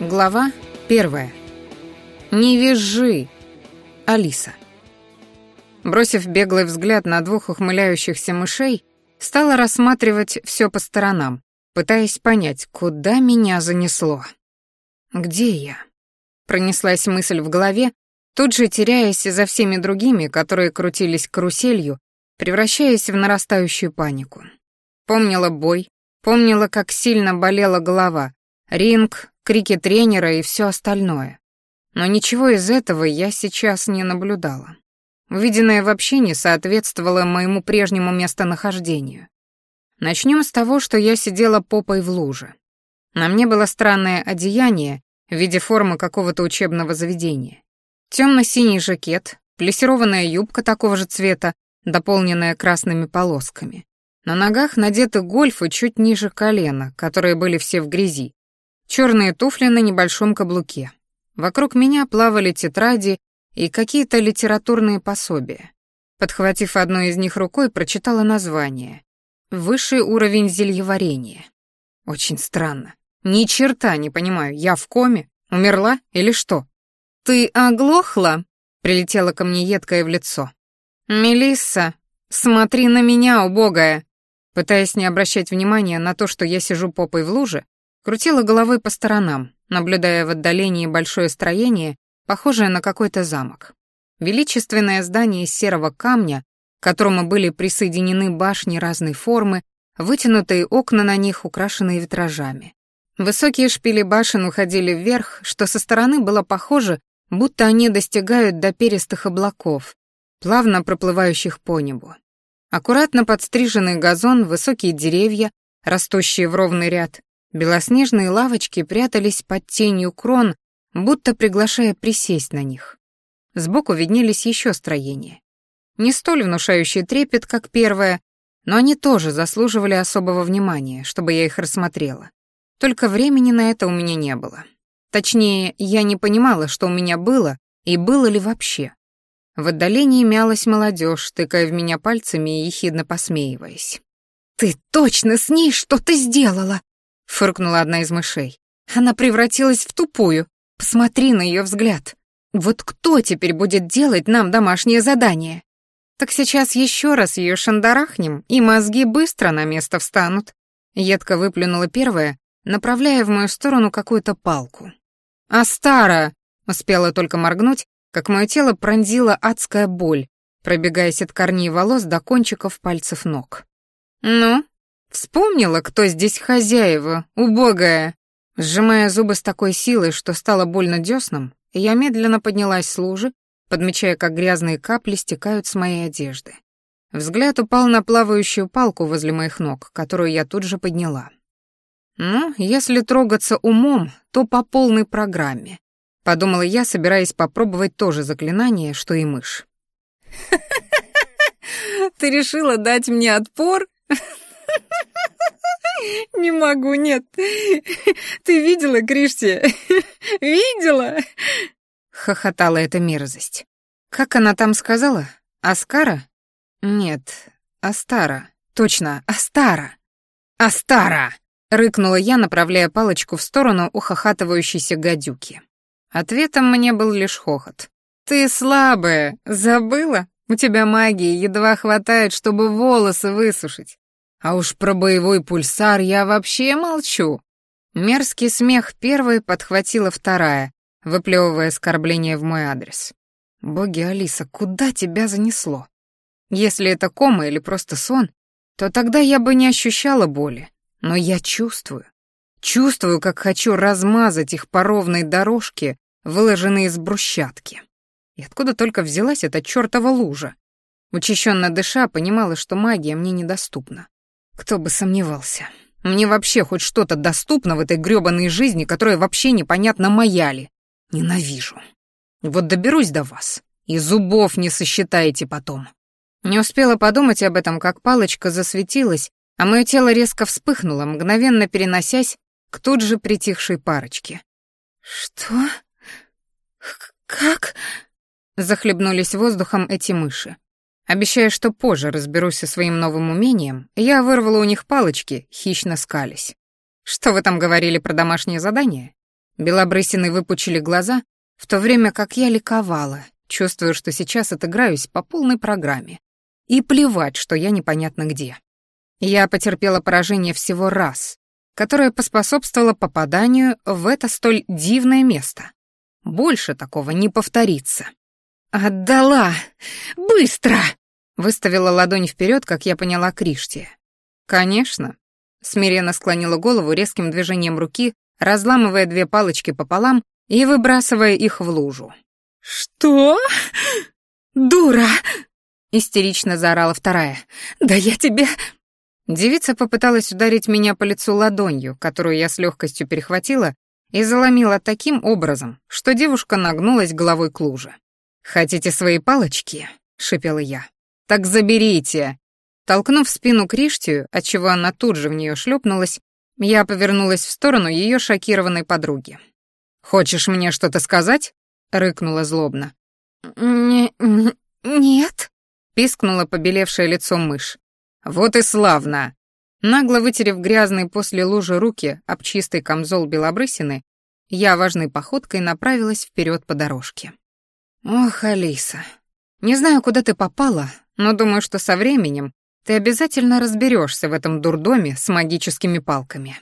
Глава первая. «Не визжи!» Алиса. Бросив беглый взгляд на двух ухмыляющихся мышей, стала рассматривать все по сторонам, пытаясь понять, куда меня занесло. «Где я?» Пронеслась мысль в голове, тут же теряясь за всеми другими, которые крутились каруселью, превращаясь в нарастающую панику. Помнила бой, помнила, как сильно болела голова, ринг, крики тренера и все остальное. Но ничего из этого я сейчас не наблюдала. Увиденное вообще не соответствовало моему прежнему местонахождению. Начнем с того, что я сидела попой в луже. На мне было странное одеяние в виде формы какого-то учебного заведения. Темно-синий жакет, плессированная юбка такого же цвета, дополненная красными полосками. На ногах надеты гольфы чуть ниже колена, которые были все в грязи, черные туфли на небольшом каблуке. Вокруг меня плавали тетради и какие-то литературные пособия. Подхватив одну из них рукой, прочитала название. «Высший уровень зельеварения». Очень странно. Ни черта не понимаю, я в коме? Умерла или что? «Ты оглохла?» — прилетела ко мне едкое в лицо. «Мелисса, смотри на меня, убогая!» Пытаясь не обращать внимания на то, что я сижу попой в луже, Крутила головой по сторонам, наблюдая в отдалении большое строение, похожее на какой-то замок. Величественное здание из серого камня, к которому были присоединены башни разной формы, вытянутые окна на них, украшенные витражами. Высокие шпили башен уходили вверх, что со стороны было похоже, будто они достигают до перистых облаков, плавно проплывающих по небу. Аккуратно подстриженный газон, высокие деревья, растущие в ровный ряд, Белоснежные лавочки прятались под тенью крон, будто приглашая присесть на них. Сбоку виднелись еще строения. Не столь внушающие трепет, как первое, но они тоже заслуживали особого внимания, чтобы я их рассмотрела. Только времени на это у меня не было. Точнее, я не понимала, что у меня было и было ли вообще. В отдалении мялась молодежь, тыкая в меня пальцами и ехидно посмеиваясь. «Ты точно с ней что-то сделала!» — фыркнула одна из мышей. «Она превратилась в тупую. Посмотри на ее взгляд. Вот кто теперь будет делать нам домашнее задание? Так сейчас еще раз ее шандарахнем, и мозги быстро на место встанут». Едко выплюнула первая, направляя в мою сторону какую-то палку. «А стара — успела только моргнуть, как мое тело пронзила адская боль, пробегаясь от корней волос до кончиков пальцев ног. «Ну, Вспомнила, кто здесь хозяева, убогая. Сжимая зубы с такой силой, что стало больно дёснам, я медленно поднялась с лужи, подмечая, как грязные капли стекают с моей одежды. Взгляд упал на плавающую палку возле моих ног, которую я тут же подняла. «Ну, если трогаться умом, то по полной программе», — подумала я, собираясь попробовать то же заклинание, что и мышь. «Ты решила дать мне отпор? Не могу, нет. Ты видела, Кришти, Видела? Хохотала эта мерзость. Как она там сказала? Аскара? Нет, Астара. Точно, Астара. Астара! Рыкнула я, направляя палочку в сторону ухахатывающейся гадюки. Ответом мне был лишь хохот. «Ты слабая, забыла? У тебя магии едва хватает, чтобы волосы высушить. А уж про боевой пульсар я вообще молчу. Мерзкий смех первой подхватила вторая, выплевывая оскорбление в мой адрес. Боги, Алиса, куда тебя занесло? Если это кома или просто сон, то тогда я бы не ощущала боли. Но я чувствую. Чувствую, как хочу размазать их по ровной дорожке, выложенной из брусчатки. И откуда только взялась эта чертова лужа? Учащенно дыша, понимала, что магия мне недоступна. Кто бы сомневался. Мне вообще хоть что-то доступно в этой грёбаной жизни, которая вообще непонятно моя ли. Ненавижу. Вот доберусь до вас, и зубов не сосчитаете потом. Не успела подумать об этом, как палочка засветилась, а мое тело резко вспыхнуло, мгновенно переносясь к тут же притихшей парочке. «Что? Как?» Захлебнулись воздухом эти мыши. Обещая, что позже разберусь со своим новым умением, я вырвала у них палочки, хищно скались. «Что вы там говорили про домашнее задание?» Белобрысины выпучили глаза, в то время как я ликовала, чувствуя, что сейчас отыграюсь по полной программе. И плевать, что я непонятно где. Я потерпела поражение всего раз, которое поспособствовало попаданию в это столь дивное место. Больше такого не повторится. «Отдала! Быстро!» — выставила ладонь вперед, как я поняла Кришти. «Конечно!» — смиренно склонила голову резким движением руки, разламывая две палочки пополам и выбрасывая их в лужу. «Что? Дура!» — истерично заорала вторая. «Да я тебе...» Девица попыталась ударить меня по лицу ладонью, которую я с легкостью перехватила и заломила таким образом, что девушка нагнулась головой к луже. «Хотите свои палочки?» — шипела я. «Так заберите!» Толкнув спину Криштию, отчего она тут же в нее шлепнулась, я повернулась в сторону ее шокированной подруги. «Хочешь мне что-то сказать?» — рыкнула злобно. «Не-нет», — пискнула побелевшее лицо мышь. «Вот и славно!» Нагло вытерев грязные после лужи руки об чистый камзол белобрысины, я важной походкой направилась вперед по дорожке. «Ох, Алиса, не знаю, куда ты попала, но думаю, что со временем ты обязательно разберешься в этом дурдоме с магическими палками».